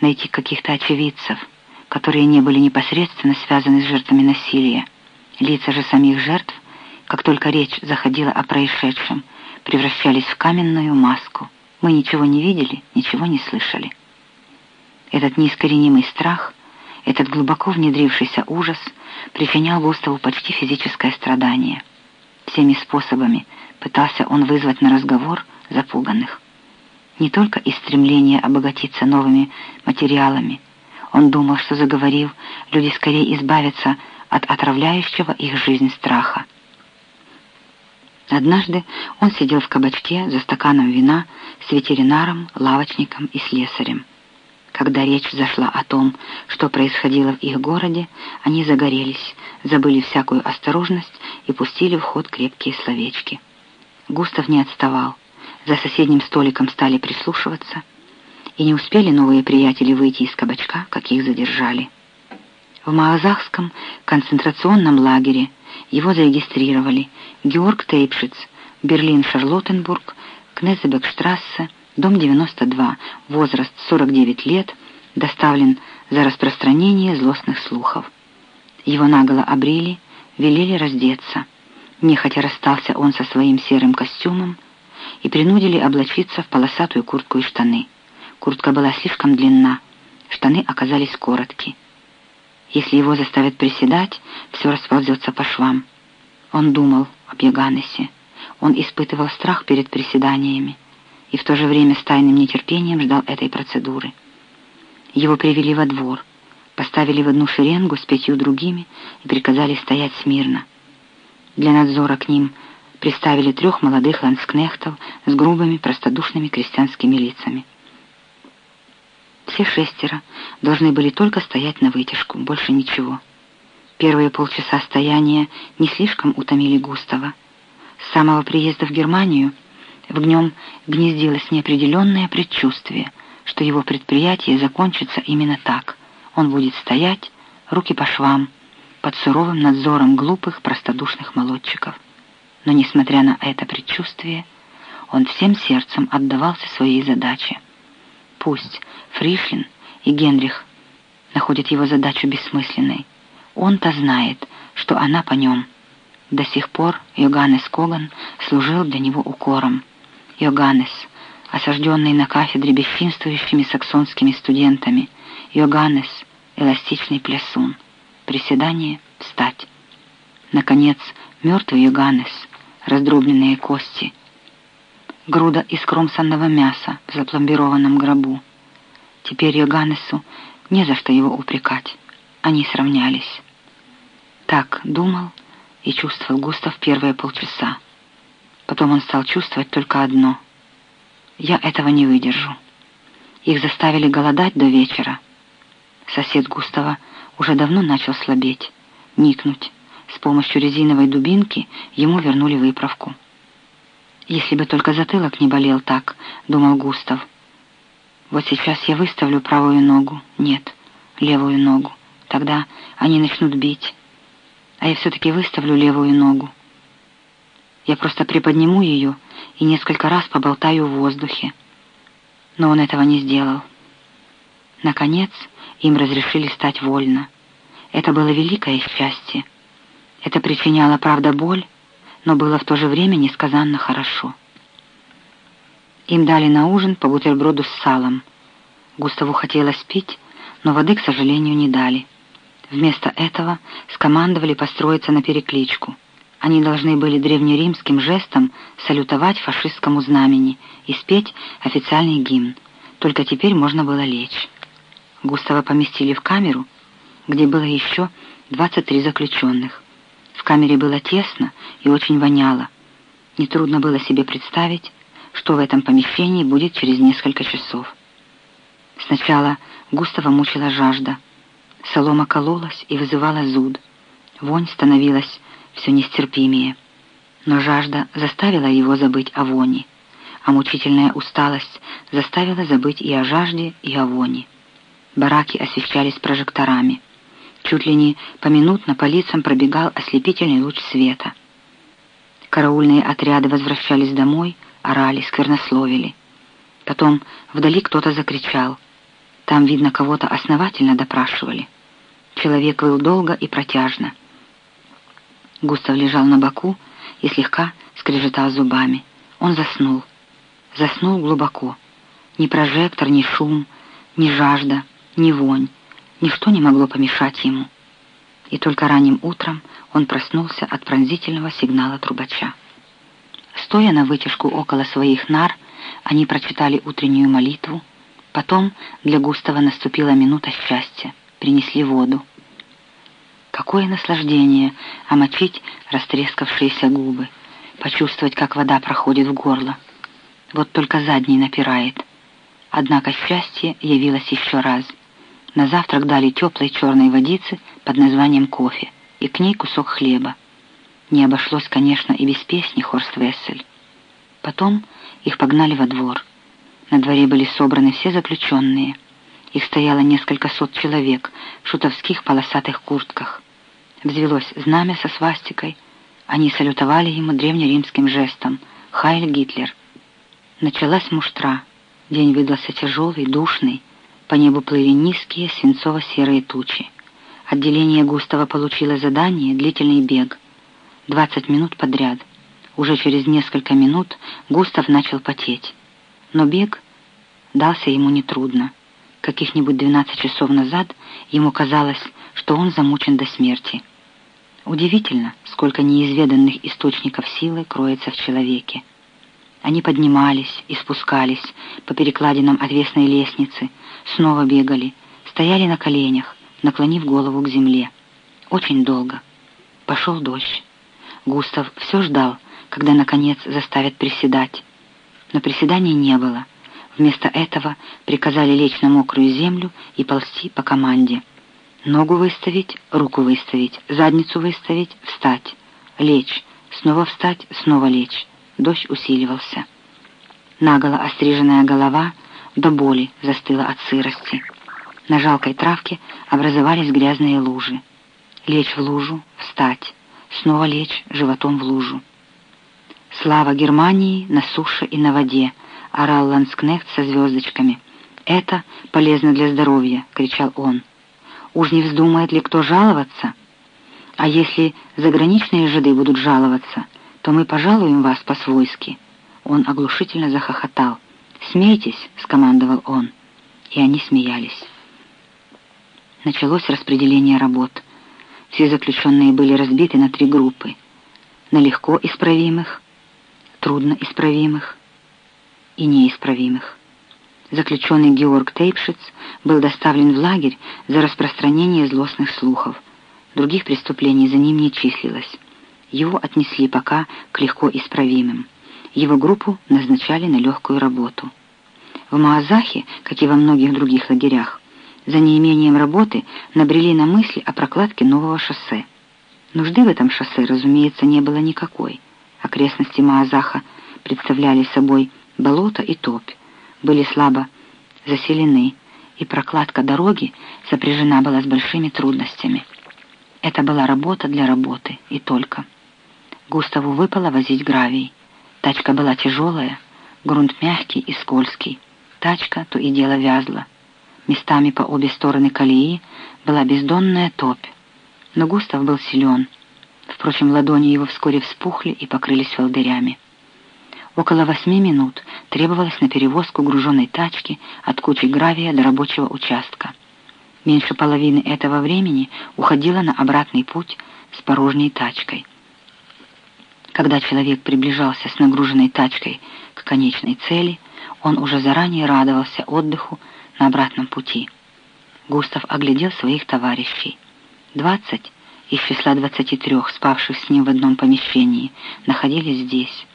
найти каких-то очевидцев, которые не были непосредственно связаны с жертвами насилия. Лица же самих жертв, как только речь заходила о происшедшем, превращались в каменную маску. Мы ничего не видели, ничего не слышали. Этот неискоренимый страх, этот глубоко внедрившийся ужас причинял Густаву почти физическое страдание. Всеми способами пытался он вызвать на разговор запуганных. Не только из стремления обогатиться новыми материалами. Он думал, что заговорив, люди скорее избавятся от отравляющего их жизнь страха. Однажды он сидел в кабачке за стаканом вина с ветеринаром, лавочником и слесарем. Когда речь зашла о том, что происходило в их городе, они загорелись, забыли всякую осторожность и пустили в ход крепкие словечки. Густав не отставал. За соседним столиком стали прислушиваться, и не успели новые приятели выйти из кабачка, как их задержали. В Маазахском концентрационном лагере его зарегистрировали Георг Тейпшиц, Берлин-Шарлоттенбург, Кнезебекштрассе, дом 92, возраст 49 лет, доставлен за распространение злостных слухов. Его наголо обрили, велели раздеться. Нехотя расстался он со своим серым костюмом и принудили облачиться в полосатую куртку и штаны. Куртка была слишком длинна, штаны оказались короткие. Если его заставят приседать, все расползется по швам. Он думал об Яганесе. Он испытывал страх перед приседаниями и в то же время с тайным нетерпением ждал этой процедуры. Его привели во двор, поставили в одну шеренгу с пятью другими и приказали стоять смирно. Для надзора к ним приставили трех молодых ланскнехтов с грубыми простодушными крестьянскими лицами. Все шестеро должны были только стоять на вытяжку, больше ничего. Первые полчаса стояния не слишком утомили Густава. С самого приезда в Германию в нем гнездилось неопределенное предчувствие, что его предприятие закончится именно так. Он будет стоять, руки по швам, под суровым надзором глупых, простодушных молодчиков. Но, несмотря на это предчувствие, он всем сердцем отдавался своей задаче. Пусть Фришлин и Генрих находят его задачу бессмысленной. Он-то знает, что она по нем. До сих пор Йоганнес Коган служил для него укором. Йоганнес, осажденный на кафедре бесчинствующими саксонскими студентами, Йоганнес, эластичный плясун, приседание, встать. Наконец, мертвый Йоганнес, раздробленные кости, груда искромсанного мяса в запломбированном гробу. Теперь Йоганнесу не за что его упрекать. Они сравнялись. Так думал и чувствовал Густав первые полчаса. Потом он стал чувствовать только одно. «Я этого не выдержу». Их заставили голодать до вечера. Сосед Густава уже давно начал слабеть, никнуть. С помощью резиновой дубинки ему вернули выправку. «Если бы только затылок не болел так», — думал Густав. «Вот сейчас я выставлю правую ногу. Нет, левую ногу. Тогда они начнут бить. А я все-таки выставлю левую ногу. Я просто приподниму ее и несколько раз поболтаю в воздухе. Но он этого не сделал. Наконец, им разрешили стать вольно. Это было великое счастье. Это причиняло, правда, боль, но было в то же время несказанно хорошо. Им дали на ужин по бутерброду с салом. Густаву хотелось пить, но воды, к сожалению, не дали. Вместо этого скомандовали построиться на перекличку — они должны были древнеримским жестом салютовать фашистскому знамени и спеть официальный гимн. Только теперь можно было лечь. Густава поместили в камеру, где было еще 23 заключенных. В камере было тесно и очень воняло. Нетрудно было себе представить, что в этом помещении будет через несколько часов. Сначала Густава мучила жажда. Солома кололась и вызывала зуд. Вонь становилась все нестерпимее. Но жажда заставила его забыть о воне, а мучительная усталость заставила забыть и о жажде, и о воне. Бараки освещались прожекторами. Чуть ли не поминутно по лицам пробегал ослепительный луч света. Караульные отряды возвращались домой, орали, сквернословили. Потом вдали кто-то закричал — Там, видно, кого-то основательно допрашивали. Человек выл долго и протяжно. Густав лежал на боку и слегка скрежетал зубами. Он заснул. Заснул глубоко. Ни прожектор, ни шум, ни жажда, ни вонь. Ничто не могло помешать ему. И только ранним утром он проснулся от пронзительного сигнала трубача. Стоя на вытяжку около своих нар, они прочитали утреннюю молитву. Потом для Густава наступила минута счастья. Принесли воду. Какое наслаждение омочить растрескавшиеся губы, почувствовать, как вода проходит в горло. Вот только задний напирает. Однако счастье явилось еще раз. На завтрак дали теплой черной водицы под названием кофе и к ней кусок хлеба. Не обошлось, конечно, и без песни Хорст Вессель. Потом их погнали во двор. На дворе были собраны все заключенные. Их стояло несколько сот человек в шутовских полосатых куртках. Взвелось знамя со свастикой. Они салютовали ему древнеримским жестом «Хайль Гитлер». Началась муштра. День выдался тяжелый, душный. По небу плыли низкие свинцово-серые тучи. Отделение Густава получило задание «Длительный бег». 20 минут подряд. Уже через несколько минут Густав начал потеть. Но бег дался ему нетрудно. Каких-нибудь 12 часов назад ему казалось, что он замучен до смерти. Удивительно, сколько неизведанных источников силы кроется в человеке. Они поднимались и спускались по перекладинам отвесной лестницы, снова бегали, стояли на коленях, наклонив голову к земле. Очень долго. Пошел дождь. Густав все ждал, когда, наконец, заставят приседать. Но приседаний не было. Вместо этого приказали лечь на мокрую землю и ползти по команде. Ногу выставить, руку выставить, задницу выставить, встать, лечь, снова встать, снова лечь. Дождь усиливался. Наголо остриженная голова до боли застыла от сырости. На жалкой травке образовались грязные лужи. Лечь в лужу, встать, снова лечь животом в лужу. «Слава Германии на суше и на воде!» — орал Ланскнехт со звездочками. «Это полезно для здоровья!» — кричал он. «Уж не вздумает ли кто жаловаться? А если заграничные жиды будут жаловаться, то мы пожалуем вас по-свойски». Он оглушительно захохотал. «Смейтесь!» — скомандовал он. И они смеялись началось распределение работ. Все заключенные были разбиты на три группы. На легко исправимых, трудно исправимых и неисправимых. Заключенный Георг Тейпшиц был доставлен в лагерь за распространение злостных слухов. Других преступлений за ним не числилось. Его отнесли пока к легко исправимым. Его группу назначали на легкую работу. В Маазахе, как и во многих других лагерях, за неимением работы набрели на мысли о прокладке нового шоссе. Нужды в этом шоссе, разумеется, не было никакой. Окрестности Маазаха представляли собой болото и топь, были слабо заселены, и прокладка дороги сопряжена была с большими трудностями. Это была работа для работы, и только. Густаву выпало возить гравий. Тачка была тяжелая, грунт мягкий и скользкий. Тачка то и дело вязла. Местами по обе стороны колеи была бездонная топь. Но Густав был силен. Впрочем, ладони его вскоре вспухли и покрылись волдырями. Около восьми минут требовалось на перевозку груженной тачки от кучи гравия до рабочего участка. Меньше половины этого времени уходило на обратный путь с порожней тачкой. Когда человек приближался с нагруженной тачкой к конечной цели, он уже заранее радовался отдыху на обратном пути. Густав оглядел своих товарищей. Двадцать из числа двадцати трех, спавших с ним в одном помещении, находились здесь.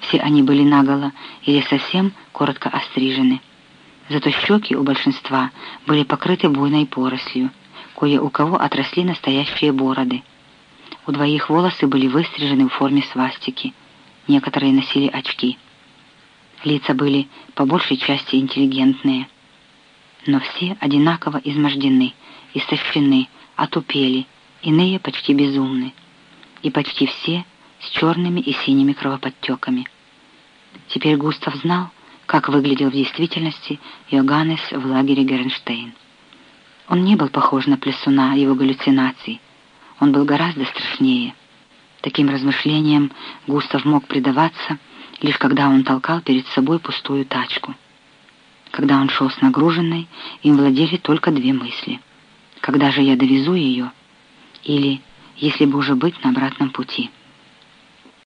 Все они были наголо или совсем коротко острижены. Зато щеки у большинства были покрыты буйной порослью, кое у кого отросли настоящие бороды. У двоих волосы были выстрижены в форме свастики, некоторые носили очки. Лица были по большей части интеллигентные но все одинаково измождены, истощены, отупели, иные почти безумны, и почти все с черными и синими кровоподтеками. Теперь Густав знал, как выглядел в действительности Йоганнес в лагере Гернштейн. Он не был похож на плесуна его галлюцинаций. Он был гораздо страшнее. Таким размышлениям Густав мог предаваться, лишь когда он толкал перед собой пустую тачку. Когда он шел с нагруженной, им владели только две мысли. «Когда же я довезу ее?» или «Если бы уже быть на обратном пути?»